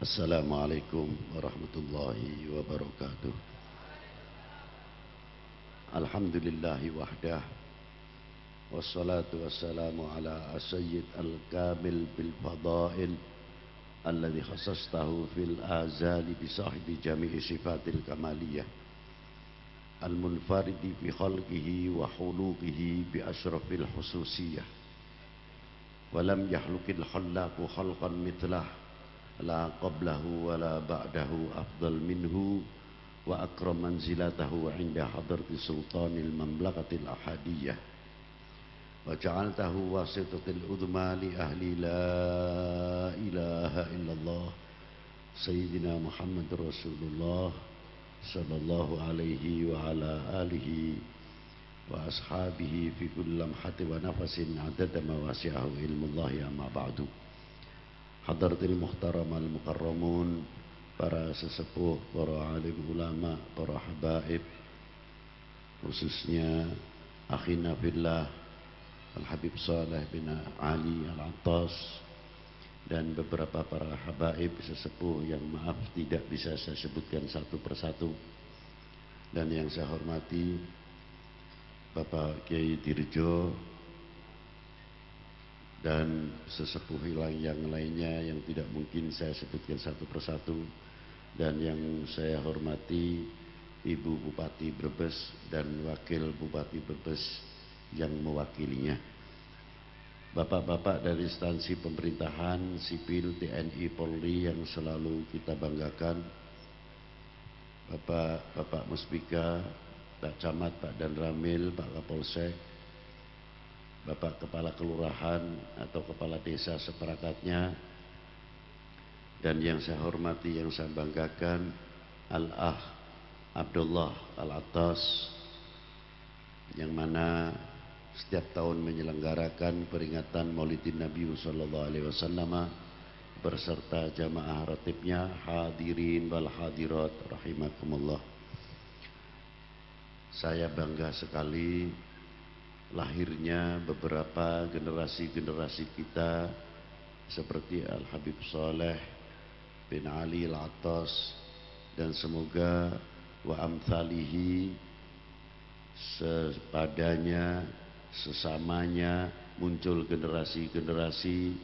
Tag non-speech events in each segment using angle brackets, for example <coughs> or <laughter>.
Assalamualaikum warahmatullahi wabarakatuh. Alhamdulillahi wahdah. Wassalatu wassalamu ala asyid al-kamil bil fadail Alladhi khasastahu fil azali bisahbi jami'i sifatil kamaliyah. Al-munfaridi fi khalqihi wa huluqihi bi ashrafil hususiyah Walam yahlukil khallaku khalqan mitlah لا قبله ولا بعده أفضل منه وأكرم منزلته عند حضرة سلطان المملكة الأحادية. وجعلته واسطة العظمى لأهل لا إله إلا الله سيدنا محمد رسول الله صلى الله عليه وعلى آله وأصحابه في كل لمحة ونفس عدد ما علم الله أما بعد. Hadratil Muhtaram Al-Mukarramun Para sesepuh, para alim ulama, para habaib Khususnya Akhina Fillah Al-Habib Saleh bin Ali Al-Attas Dan beberapa para habaib sesepuh yang maaf tidak bisa saya sebutkan satu persatu. Dan yang saya hormati Bapak Kiai Dirjo dan sesepuh hilang yang lainnya yang tidak mungkin saya sebutkan satu persatu. Dan yang saya hormati Ibu Bupati Brebes dan Wakil Bupati Brebes yang mewakilinya. Bapak-bapak dari instansi pemerintahan sipil TNI Polri yang selalu kita banggakan. Bapak-bapak Muspika Pak Camat, Pak Dan Ramil, Pak Kapolsek Bapak Kepala Kelurahan atau Kepala Desa seperakatnya dan yang saya hormati, yang saya banggakan Al-Ah Abdullah Al-Attas yang mana setiap tahun menyelenggarakan peringatan Maulidin Nabi sallallahu alaihi wasallam berserta jamaah ratibnya hadirin wal hadirat rahimakumullah. Saya bangga sekali lahirnya beberapa generasi-generasi kita seperti Al-Habib Saleh bin Ali Al-Attas dan semoga wa amthalihi sepadanya sesamanya muncul generasi-generasi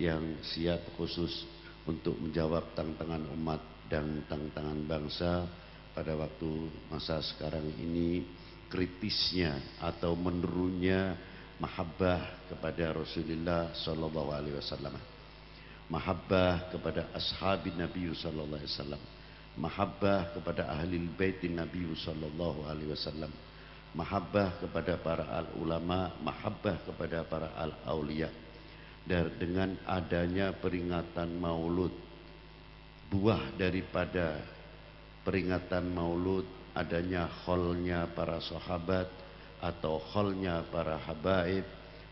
yang siap khusus untuk menjawab tantangan umat dan tantangan bangsa pada waktu masa sekarang ini kritisnya atau menurunnya mahabbah kepada Rasulullah sallallahu alaihi wasallam. Mahabbah kepada ashabi Nabi sallallahu alaihi wasallam. Mahabbah kepada ahli bait Nabi sallallahu alaihi wasallam. Mahabbah kepada para al ulama, mahabbah kepada para al aulia. Dan dengan adanya peringatan Maulud buah daripada peringatan Maulud adanya kholnya para sahabat atau kholnya para habaib,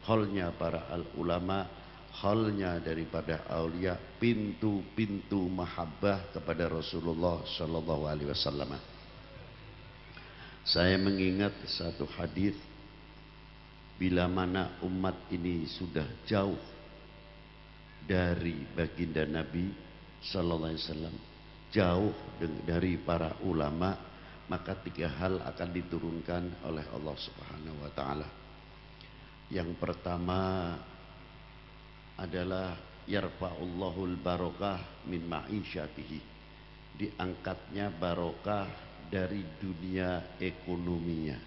kholnya para al ulama, kholnya daripada aulia, pintu-pintu mahabbah kepada Rasulullah Shallallahu Alaihi Wasallam. Saya mengingat satu hadis bila mana umat ini sudah jauh dari baginda Nabi Sallallahu Alaihi Wasallam, jauh dari para ulama, maka tiga hal akan diturunkan oleh Allah Subhanahu wa taala. Yang pertama adalah yarfa'ullahul barokah min ma'isyatihi. Diangkatnya barokah dari dunia ekonominya.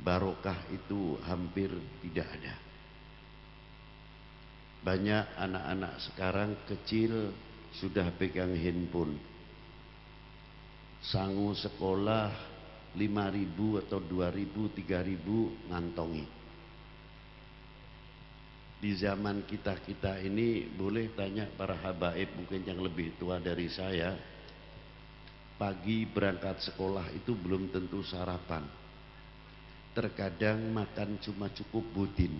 Barokah itu hampir tidak ada. Banyak anak-anak sekarang kecil sudah pegang handphone sangu sekolah 5.000 atau 2.000, 3.000 ngantongi. Di zaman kita-kita ini boleh tanya para habaib mungkin yang lebih tua dari saya. Pagi berangkat sekolah itu belum tentu sarapan. Terkadang makan cuma cukup budin,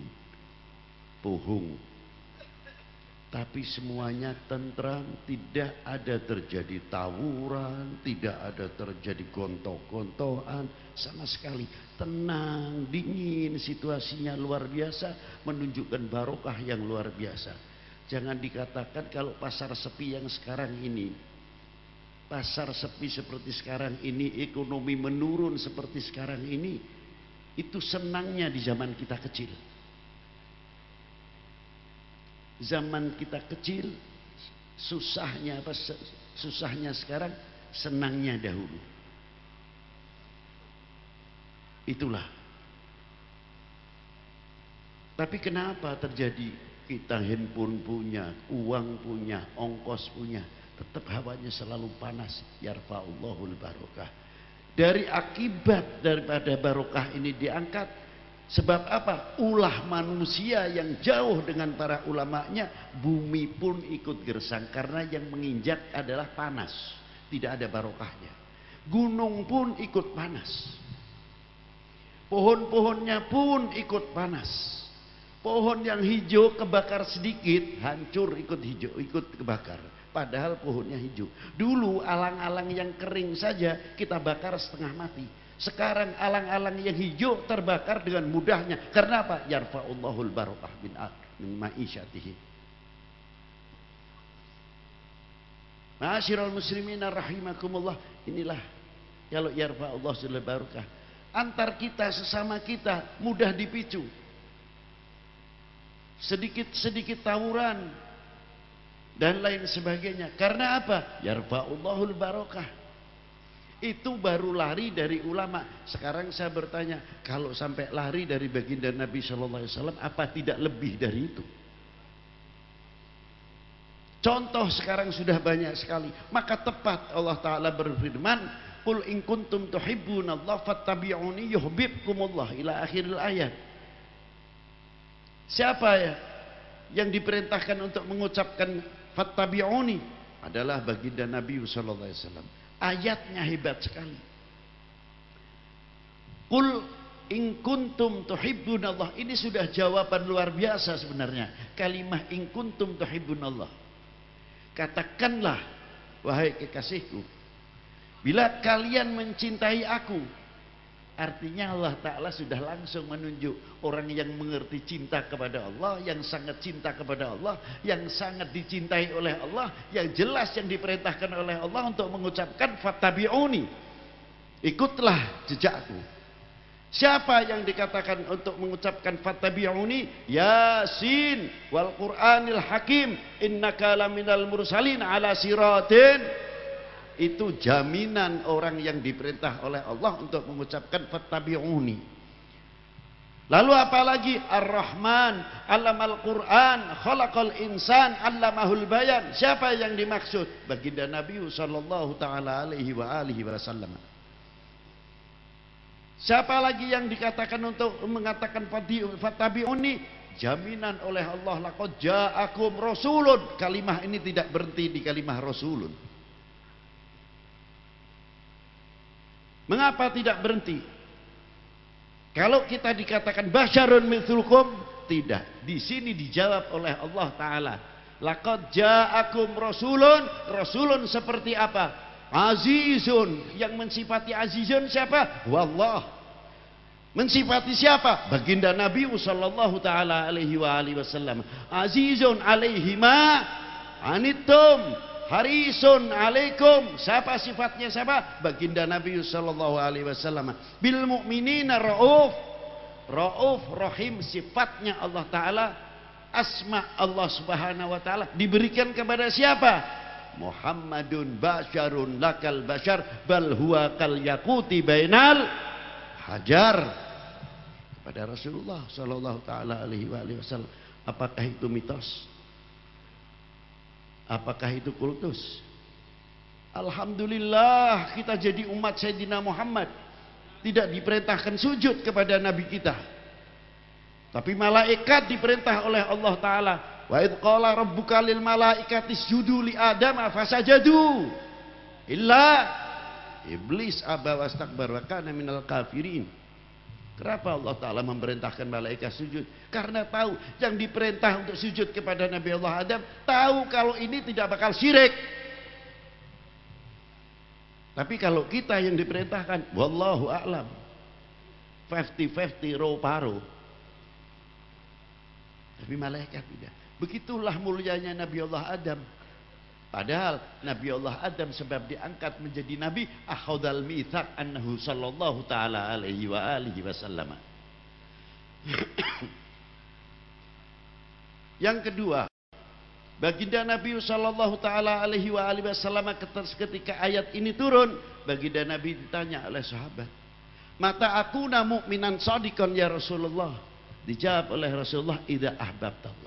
puhung, tapi semuanya tentram, tidak ada terjadi tawuran, tidak ada terjadi gontok-gontokan, sama sekali tenang, dingin, situasinya luar biasa, menunjukkan barokah yang luar biasa. Jangan dikatakan kalau pasar sepi yang sekarang ini, pasar sepi seperti sekarang ini, ekonomi menurun seperti sekarang ini, itu senangnya di zaman kita kecil. Zaman kita kecil, susahnya apa? Susahnya sekarang, senangnya dahulu. Itulah. Tapi kenapa terjadi kita handphone punya, uang punya, ongkos punya, tetap hawanya selalu panas. Yarfa'ullahul barokah. Dari akibat daripada barokah ini diangkat, sebab apa? Ulah manusia yang jauh dengan para ulamanya, bumi pun ikut gersang karena yang menginjak adalah panas, tidak ada barokahnya. Gunung pun ikut panas. Pohon-pohonnya pun ikut panas. Pohon yang hijau kebakar sedikit, hancur ikut hijau, ikut kebakar. Padahal pohonnya hijau. Dulu alang-alang yang kering saja kita bakar setengah mati. Sekarang alang-alang yang hijau terbakar dengan mudahnya. Karena apa? Yarfa'ullahul barokah bin min ma'isyatihi. Ma'asyiral muslimin rahimakumullah. Inilah kalau yarfa'ullah barokah. Antar kita sesama kita mudah dipicu sedikit-sedikit tawuran dan lain sebagainya. Karena apa? Yarfa'ullahul barokah. Itu baru lari dari ulama. Sekarang saya bertanya, kalau sampai lari dari baginda Nabi Shallallahu Alaihi Wasallam, apa tidak lebih dari itu? Contoh sekarang sudah banyak sekali. Maka tepat Allah Taala berfirman, "Qul in kuntum tuhibbunallah fattabi'uni yuhibbukumullah." Ila akhir ayat. Siapa ya yang diperintahkan untuk mengucapkan fattabi'uni adalah baginda Nabi sallallahu alaihi wasallam. Ayatnya hebat sekali. Qul in kuntum tuhibbunallah. Ini sudah jawaban luar biasa sebenarnya. Kalimah in kuntum tuhibbunallah. Katakanlah wahai kekasihku, bila kalian mencintai aku, Artinya Allah Ta'ala sudah langsung menunjuk orang yang mengerti cinta kepada Allah, yang sangat cinta kepada Allah, yang sangat dicintai oleh Allah, yang jelas yang diperintahkan oleh Allah untuk mengucapkan fatabi'uni. Ikutlah jejakku. Siapa yang dikatakan untuk mengucapkan fatabi'uni? Yasin wal Qur'anil Hakim innaka laminal mursalin ala siratin itu jaminan orang yang diperintah oleh Allah untuk mengucapkan fattabi'uni. Lalu apalagi Ar-Rahman, Allamal Quran, Khalaqal Insan, Allamahul Bayan. Siapa yang dimaksud? Baginda Nabi sallallahu taala alaihi wa alihi wasallam. Siapa lagi yang dikatakan untuk mengatakan fattabi'uni? Jaminan oleh Allah laqad ja'akum rasulun. Kalimah ini tidak berhenti di kalimah rasulun. Mengapa tidak berhenti? Kalau kita dikatakan basyarun mithlukum, tidak. Di sini dijawab oleh Allah Ta'ala. Laqad ja'akum rasulun, rasulun seperti apa? Azizun, yang mensifati azizun siapa? Wallah. Mensifati siapa? Baginda Nabi sallallahu taala alaihi wa alihi wasallam. Azizun alaihi ma anittum Harisun alaikum. Siapa sifatnya siapa? Baginda Nabi sallallahu alaihi wasallam. Bil mu'minina rauf. Rauf rahim sifatnya Allah taala asma Allah Subhanahu wa taala diberikan kepada siapa? Muhammadun basyarun lakal basyar bal huwa kal yakuti bainal hajar kepada Rasulullah sallallahu taala alaihi wasallam. Apakah itu mitos? Apakah itu kultus? Alhamdulillah kita jadi umat Sayyidina Muhammad. Tidak diperintahkan sujud kepada Nabi kita. Tapi malaikat diperintah oleh Allah Ta'ala. Wa idh qala rabbuka lil malaikati isjudu li Adam fasajadu. Illa iblis aba wastakbar wa kana minal kafirin. Kenapa Allah Ta'ala memerintahkan malaikat sujud? Karena tahu yang diperintah untuk sujud kepada Nabi Allah Adam, tahu kalau ini tidak bakal syirik. Tapi kalau kita yang diperintahkan, Wallahu a'lam. 50-50 row paro. Tapi malaikat tidak. Begitulah mulianya Nabi Allah Adam. Padahal Nabi Allah Adam sebab diangkat menjadi nabi akhadal mitsaq annahu sallallahu taala alaihi wa alihi wasallam. <coughs> Yang kedua, baginda Nabi sallallahu taala alaihi wa alihi wasallam ketika ayat ini turun, baginda Nabi ditanya oleh sahabat, "Mata aku mukminan shadiqan ya Rasulullah?" Dijawab oleh Rasulullah, "Idza ahbabtallah."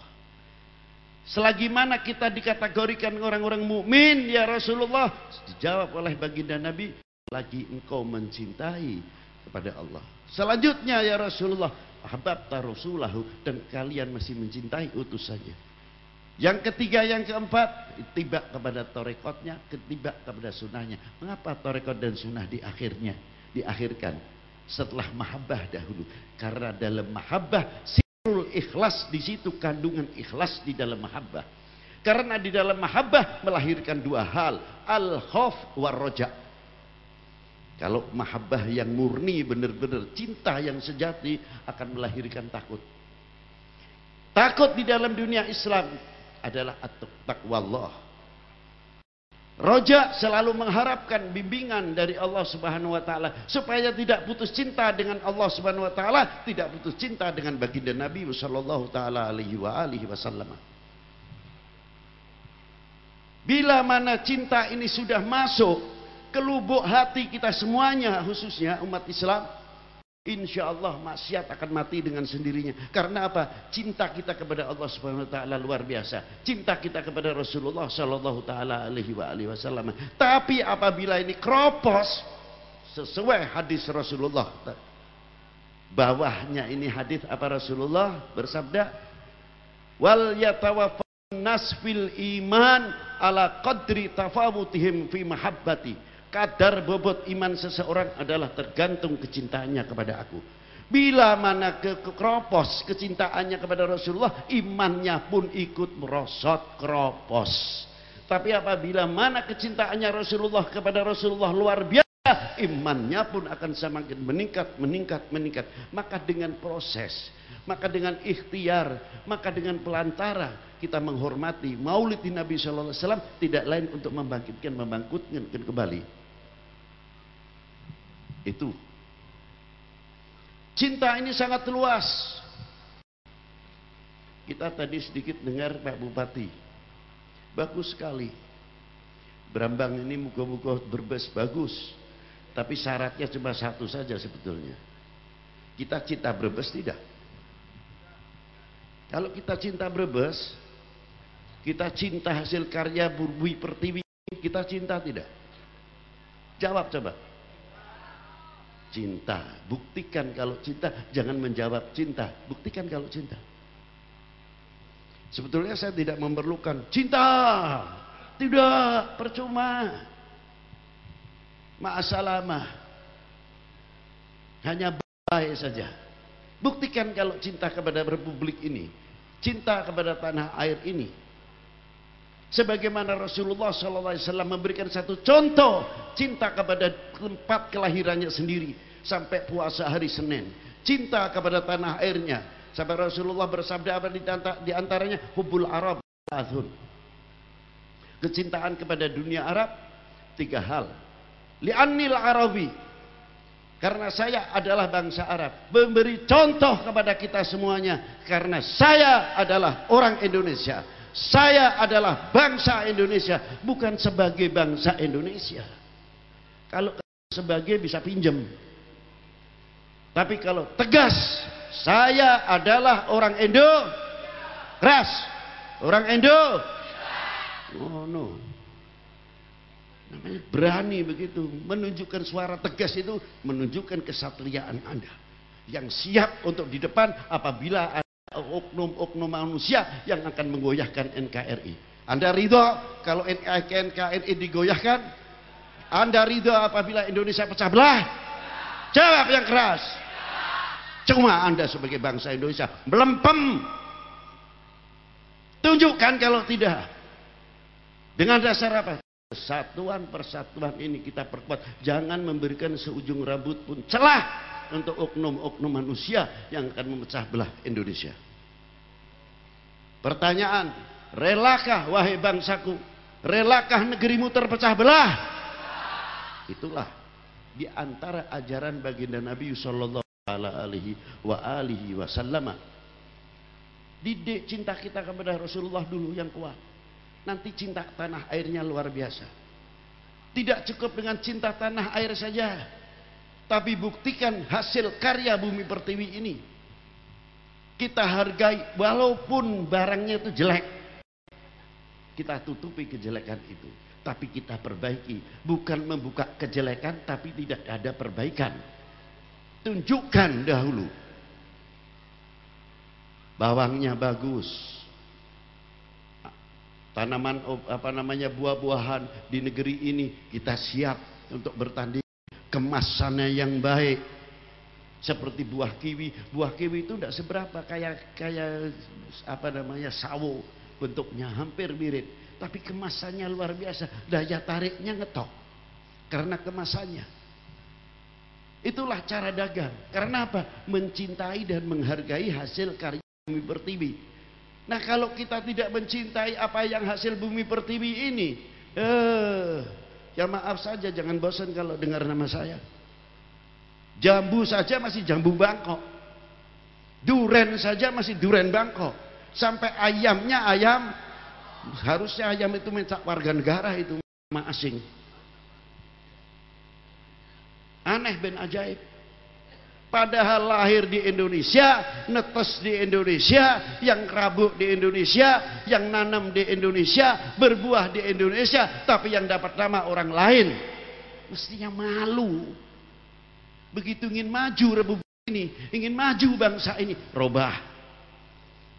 Selagi mana kita dikategorikan orang-orang mukmin ya Rasulullah? Dijawab oleh baginda Nabi, lagi engkau mencintai kepada Allah. Selanjutnya ya Rasulullah, ahbabta rasulahu dan kalian masih mencintai utusannya. Yang ketiga, yang keempat, tiba kepada torekotnya, ketiba kepada sunnahnya. Mengapa torekot dan sunnah di akhirnya diakhirkan setelah mahabbah dahulu? Karena dalam mahabbah ikhlas di situ kandungan ikhlas di dalam mahabbah. Karena di dalam mahabbah melahirkan dua hal, al khauf war roja. Kalau mahabbah yang murni benar-benar cinta yang sejati akan melahirkan takut. Takut di dalam dunia Islam adalah at-taqwa Allah. Roja selalu mengharapkan bimbingan dari Allah Subhanahu wa taala supaya tidak putus cinta dengan Allah Subhanahu wa taala, tidak putus cinta dengan baginda Nabi sallallahu taala alaihi wa alihi wasallam. Bila mana cinta ini sudah masuk ke lubuk hati kita semuanya khususnya umat Islam, Insya Allah maksiat akan mati dengan sendirinya. Karena apa? Cinta kita kepada Allah Subhanahu Wa Taala luar biasa. Cinta kita kepada Rasulullah Sallallahu Taala Alaihi Wasallam. Tapi apabila ini kropos sesuai hadis Rasulullah, bawahnya ini hadis apa Rasulullah bersabda, wal yatawafan nasfil iman ala qadri tafawutihim fi mahabbati kadar bobot iman seseorang adalah tergantung kecintaannya kepada aku. Bila mana ke kropos kecintaannya kepada Rasulullah, imannya pun ikut merosot kropos. Tapi apabila mana kecintaannya Rasulullah kepada Rasulullah luar biasa, imannya pun akan semakin meningkat, meningkat, meningkat. Maka dengan proses, maka dengan ikhtiar, maka dengan pelantara kita menghormati maulid Nabi Shallallahu Alaihi Wasallam tidak lain untuk membangkitkan, membangkitkan kembali itu. Cinta ini sangat luas. Kita tadi sedikit dengar Pak Bupati. Bagus sekali. Berambang ini muka-muka berbes bagus. Tapi syaratnya cuma satu saja sebetulnya. Kita cinta Brebes tidak. Kalau kita cinta Brebes, kita cinta hasil karya Bui Pertiwi, kita cinta tidak? Jawab coba cinta. Buktikan kalau cinta, jangan menjawab cinta. Buktikan kalau cinta. Sebetulnya saya tidak memerlukan cinta. Tidak, percuma. Ma'asalamah. Hanya baik saja. Buktikan kalau cinta kepada republik ini. Cinta kepada tanah air ini. Sebagaimana Rasulullah SAW memberikan satu contoh cinta kepada tempat kelahirannya sendiri sampai puasa hari Senin. Cinta kepada tanah airnya. Sampai Rasulullah bersabda apa di antaranya hubul Arab azhun. Kecintaan kepada dunia Arab tiga hal. Li'annil Arabi karena saya adalah bangsa Arab. Memberi contoh kepada kita semuanya. Karena saya adalah orang Indonesia. Saya adalah bangsa Indonesia, bukan sebagai bangsa Indonesia. Kalau sebagai bisa pinjam. Tapi kalau tegas, saya adalah orang Indo, ras, orang Indo. Oh no. Namanya berani begitu, menunjukkan suara tegas itu menunjukkan kesatriaan Anda yang siap untuk di depan apabila oknum-oknum manusia yang akan menggoyahkan NKRI. Anda ridho kalau NKRI digoyahkan? Anda ridho apabila Indonesia pecah belah? Jawab yang keras. Cuma Anda sebagai bangsa Indonesia melempem. Tunjukkan kalau tidak. Dengan dasar apa? Persatuan persatuan ini kita perkuat. Jangan memberikan seujung rambut pun celah untuk oknum-oknum manusia yang akan memecah belah Indonesia. Pertanyaan, relakah wahai bangsaku? Relakah negerimu terpecah belah? Itulah di antara ajaran baginda Nabi sallallahu alaihi wa alihi wasallam. Didik cinta kita kepada Rasulullah dulu yang kuat. Nanti cinta tanah airnya luar biasa. Tidak cukup dengan cinta tanah air saja. Tapi buktikan hasil karya bumi pertiwi ini. Kita hargai walaupun barangnya itu jelek. Kita tutupi kejelekan itu. Tapi kita perbaiki. Bukan membuka kejelekan tapi tidak ada perbaikan. Tunjukkan dahulu. Bawangnya bagus. Tanaman apa namanya buah-buahan di negeri ini kita siap untuk bertanding kemasannya yang baik. Seperti buah kiwi. Buah kiwi itu tidak seberapa kayak kayak apa namanya sawo. Bentuknya hampir mirip. Tapi kemasannya luar biasa. Daya tariknya ngetok. Karena kemasannya. Itulah cara dagang. Karena apa? Mencintai dan menghargai hasil karya bumi pertiwi. Nah kalau kita tidak mencintai apa yang hasil bumi pertiwi ini eh Ya maaf saja jangan bosan kalau dengar nama saya. Jambu saja masih jambu Bangkok. Duren saja masih duren Bangkok. Sampai ayamnya ayam harusnya ayam itu minta warga negara itu nama asing. Aneh ben ajaib. Padahal lahir di Indonesia, netes di Indonesia, yang rabuk di Indonesia, yang nanam di Indonesia, berbuah di Indonesia, tapi yang dapat nama orang lain. Mestinya malu. Begitu ingin maju republik ini, ingin maju bangsa ini, robah.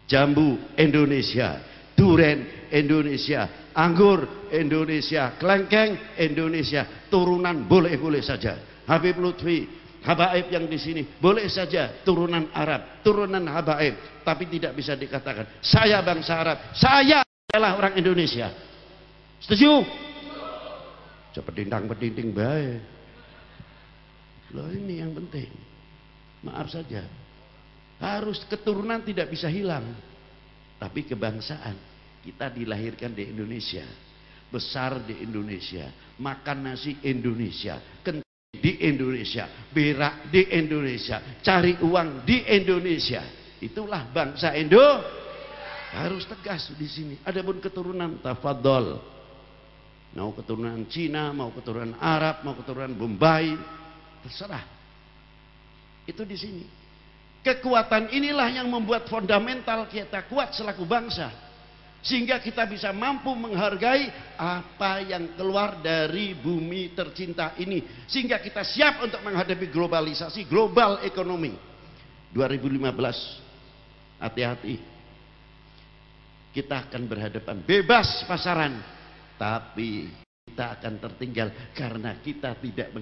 Jambu Indonesia, duren Indonesia, anggur Indonesia, kelengkeng Indonesia, turunan boleh-boleh saja. Habib Lutfi Habaib yang di sini boleh saja turunan Arab, turunan Habaib, tapi tidak bisa dikatakan saya bangsa Arab, saya adalah orang Indonesia. Setuju? Cepat dindang berdinding baik. Loh ini yang penting. Maaf saja. Harus keturunan tidak bisa hilang. Tapi kebangsaan. Kita dilahirkan di Indonesia. Besar di Indonesia. Makan nasi Indonesia di Indonesia, berak di Indonesia, cari uang di Indonesia. Itulah bangsa Indo harus tegas di sini. Adapun keturunan tafadhol. Mau keturunan Cina, mau keturunan Arab, mau keturunan Bombay, terserah. Itu di sini. Kekuatan inilah yang membuat fundamental kita kuat selaku bangsa sehingga kita bisa mampu menghargai apa yang keluar dari bumi tercinta ini. Sehingga kita siap untuk menghadapi globalisasi global ekonomi. 2015 hati-hati. Kita akan berhadapan. Bebas pasaran. Tapi kita akan tertinggal karena kita tidak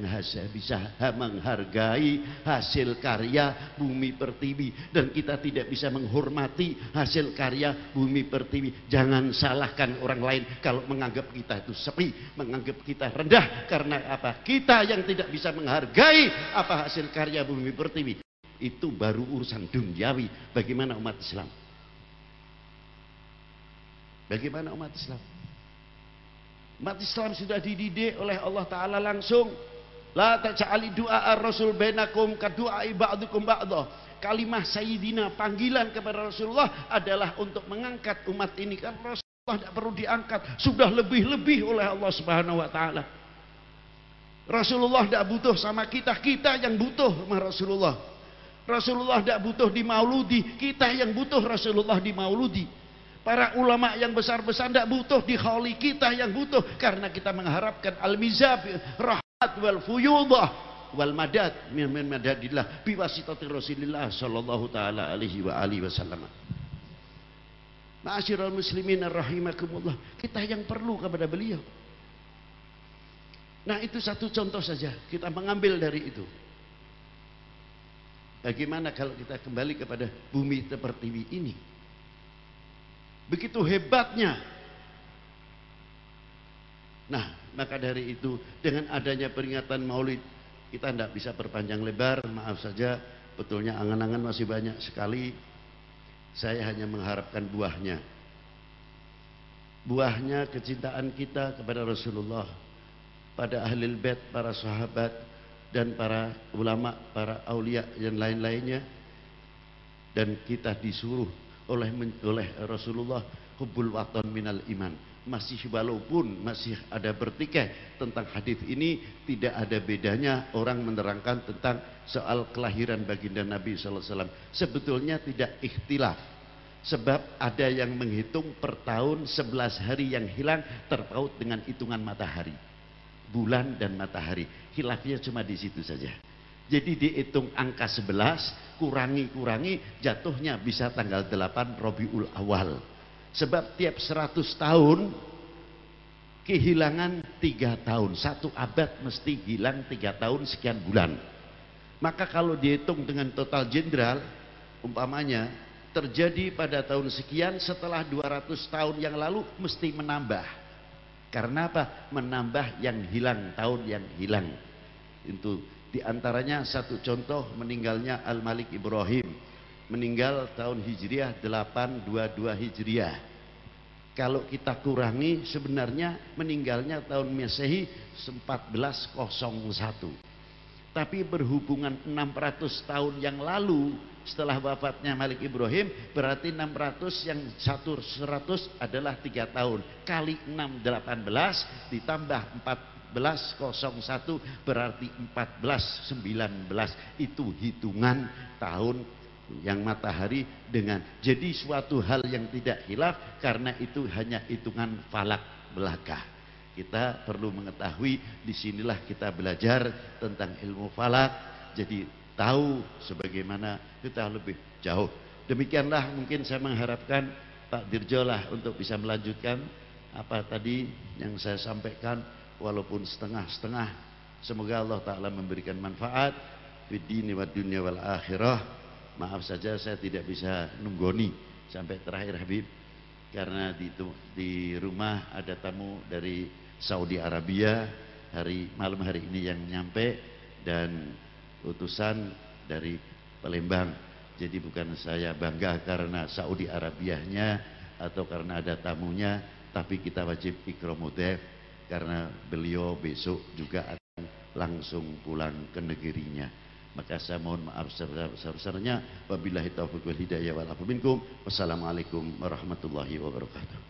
bisa menghargai hasil karya bumi pertiwi. Dan kita tidak bisa menghormati hasil karya bumi pertiwi. Jangan salahkan orang lain kalau menganggap kita itu sepi menganggap kita rendah. Karena apa? Kita yang tidak bisa menghargai apa hasil karya bumi pertiwi. Itu baru urusan duniawi. Bagaimana umat Islam? Bagaimana umat Islam Umat Islam sudah dididik oleh Allah Ta'ala langsung. La ta'ali du'a ar-rasul bainakum kadu'ai ba'dukum ba'dah. Kalimah Sayyidina panggilan kepada Rasulullah adalah untuk mengangkat umat ini. Kan Rasulullah tidak perlu diangkat. Sudah lebih-lebih oleh Allah Subhanahu Wa Ta'ala. Rasulullah tidak butuh sama kita. Kita yang butuh sama Rasulullah. Rasulullah tidak butuh di mauludi. Kita yang butuh Rasulullah di mauludi. Para ulama yang besar-besar tidak butuh di khali kita yang butuh karena kita mengharapkan al-mizab rahmat wal fuyudah wal madad min madadillah biwasitati Rasulillah sallallahu taala alaihi wa alihi wasallam. Ma'asyiral muslimin rahimakumullah. Kita yang perlu kepada beliau. Nah, itu satu contoh saja. Kita mengambil dari itu. Bagaimana kalau kita kembali kepada bumi seperti ini? Begitu hebatnya. Nah, maka dari itu dengan adanya peringatan Maulid kita tidak bisa perpanjang lebar, maaf saja, betulnya angan-angan masih banyak sekali. Saya hanya mengharapkan buahnya. Buahnya kecintaan kita kepada Rasulullah, pada ahli bait, para sahabat, dan para ulama, para aulia yang lain-lainnya. Dan kita disuruh oleh oleh Rasulullah hubbul waton minal iman. Masih walaupun masih ada bertikai tentang hadis ini tidak ada bedanya orang menerangkan tentang soal kelahiran baginda Nabi SAW sebetulnya tidak ikhtilaf. Sebab ada yang menghitung per tahun 11 hari yang hilang terpaut dengan hitungan matahari. Bulan dan matahari. Hilafnya cuma di situ saja jadi dihitung angka 11 kurangi-kurangi jatuhnya bisa tanggal 8 Robiul Awal Sebab tiap 100 tahun kehilangan tiga tahun. Satu abad mesti hilang tiga tahun sekian bulan. Maka kalau dihitung dengan total jenderal, umpamanya terjadi pada tahun sekian setelah 200 tahun yang lalu mesti menambah. Karena apa? Menambah yang hilang, tahun yang hilang. Itu di antaranya satu contoh meninggalnya Al-Malik Ibrahim meninggal tahun Hijriah 822 Hijriah. Kalau kita kurangi sebenarnya meninggalnya tahun Masehi 1401. Tapi berhubungan 600 tahun yang lalu setelah wafatnya Malik Ibrahim berarti 600 yang 100 adalah 3 tahun kali 6 18 ditambah 1401 berarti 1419 itu hitungan tahun yang matahari dengan jadi suatu hal yang tidak hilaf karena itu hanya hitungan falak belaka. Kita perlu mengetahui di sinilah kita belajar tentang ilmu falak jadi tahu sebagaimana kita lebih jauh. Demikianlah mungkin saya mengharapkan Pak Dirjolah untuk bisa melanjutkan apa tadi yang saya sampaikan walaupun setengah-setengah. Semoga Allah Ta'ala memberikan manfaat. Di dini wa dunia wal akhirah. Maaf saja saya tidak bisa nunggoni sampai terakhir Habib. Karena di, di rumah ada tamu dari Saudi Arabia. Hari malam hari ini yang nyampe. Dan utusan dari Palembang. Jadi bukan saya bangga karena Saudi Arabianya atau karena ada tamunya, tapi kita wajib ikromudef karena beliau besok juga akan langsung pulang ke negerinya. Maka saya mohon maaf sebesar-besarnya. Wabillahi taufiq wal hidayah wal afu. Wassalamualaikum warahmatullahi wabarakatuh.